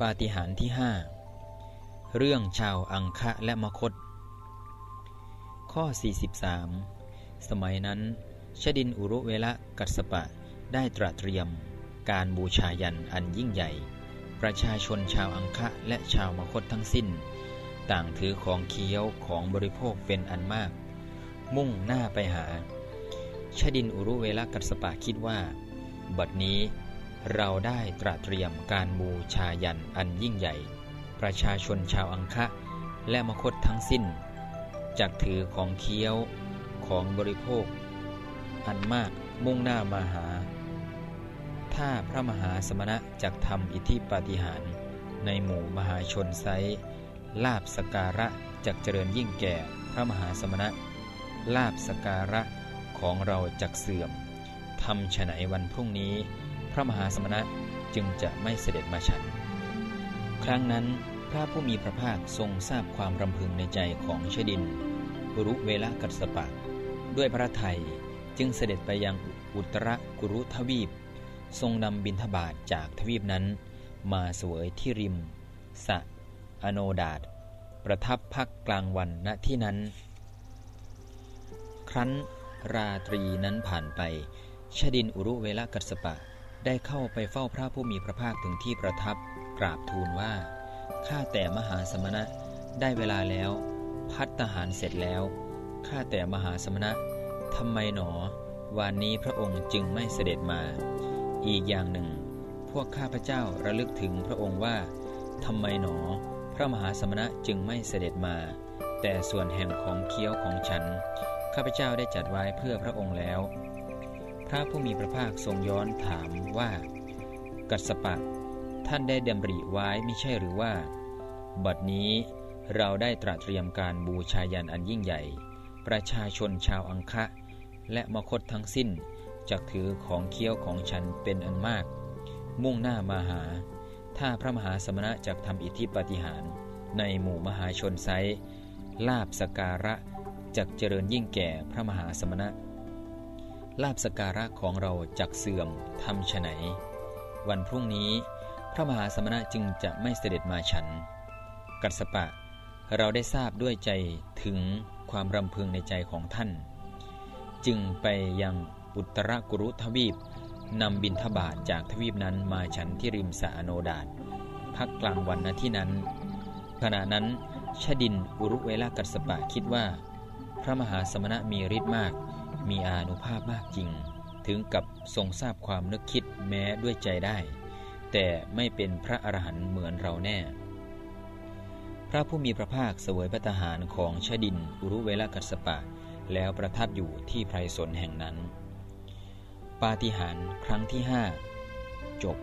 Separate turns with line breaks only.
ปาฏิหาริย์ที่ห้าเรื่องชาวอังคะและมคต ข้อ 43 สมัยนั้น ชดินอุรุเวละกัสปะได้ตระเตรียม การบูชายันอันยิ่งใหญ่ ประชาชนชาวอังคะและชาวมคตทั้งสิ้น ต่างถือของเคี้ยวของบริโภคเป็นอันมาก มุ่งหน้าไปหา ชดินอุรุเวละกัสปะคิดว่า บัดนี้ เราได้ตระเตรียมการบูชายันอันยิ่งใหญ่ ประชาชนชาวอังคะ และมคตทั้งสิ้น จักถือของเคี้ยวของบริโภค อันมากมุ่งหน้ามาหา ถ้าพระมหาสมณะจักทำอิทธิปาฏิหาริย์ในหมู่มหาชนไซลาบสการะจักเจริญยิ่งแก่พระมหาสมณะ ลาบสการะของเราจักเสื่อมทำฉนัยวันพรุ่งนี้ พระมหาสมณะจึงจะไม่เสด็จมาฉัน ครั้งนั้นพระผู้มีพระภาคทรงทราบความรำพึงในใจของชดินกุรุเวลกัสปะ ด้วยพระไทยจึงเสด็จไปยังอุตรกุรุทวีป ทรงนำบินทบาทจากทวีปนั้น มาสวยที่ริม สะ อโนดาตประทับพักกลางวันณที่นั้น ครั้นราตรีนั้นผ่านไปชดินอุรุเวลกัสปะ ได้เข้าไปเฝ้าพระผู้มีพระภาคถึงที่ประทับ กราบทูลว่า ข้าแต่มหาสมณะ ได้เวลาแล้ว พัฒทหารเสร็จแล้ว ข้าแต่มหาสมณะทำไมหนอ วันนี้พระองค์จึงไม่เสด็จมา อีกอย่างหนึ่ง พวกข้าพเจ้าระลึกถึงพระองค์ว่าทำไมหนอ พระมหาสมณะจึงไม่เสด็จมา แต่ส่วนแห่งของเคี้ยวของฉัน ข้าพเจ้าได้จัดไว้เพื่อพระองค์แล้ว พระผู้มีพระภาคทรงย้อนถามว่า กัสปะ ท่านได้ดำริไว้ไม่ใช่หรือว่า บัดนี้เราได้ตระเตรียมการบูชายันอันยิ่งใหญ่ ประชาชนชาวอังคะ และมคตทั้งสิ้นจักถือของเคี้ยวของฉันเป็นอันมาก มุ่งหน้ามาหา ถ้าพระมหาสมณะจักทำอิทธิปฏิหาร ในหมู่มหาชนไซลาบสการะจักเจริญยิ่งแก่พระมหาสมณะ ลาบสการะของเราจักเสื่อมทำฉไหน วันพรุ่งนี้พระมหาสมณะจึงจะไม่เสด็จมาฉัน กัสปะ เราได้ทราบด้วยใจถึงความรำพึงในใจของท่าน จึงไปยังอุตรกุรุทวีปนำบินทบาทจากทวีปนั้นมาฉันที่ริมสะอโนดาตพักกลางวันณที่นั้น ขณะนั้นชดินอุรุเวลากัสปะคิดว่า พระมหาสมณะมีฤทธิ์มาก มีอานุภาพมากจริง ถึงกับทรงทราบความนึกคิดแม้ด้วยใจได้ แต่ไม่เป็นพระอรหันต์เหมือนเราแน่ พระผู้มีพระภาคเสวยพระทหารของชดินอุรุเวลกัสปะ แล้วประทับอยู่ที่ไพรสนแห่งนั้น ปาฏิหาริย์ครั้งที่ห้าจบ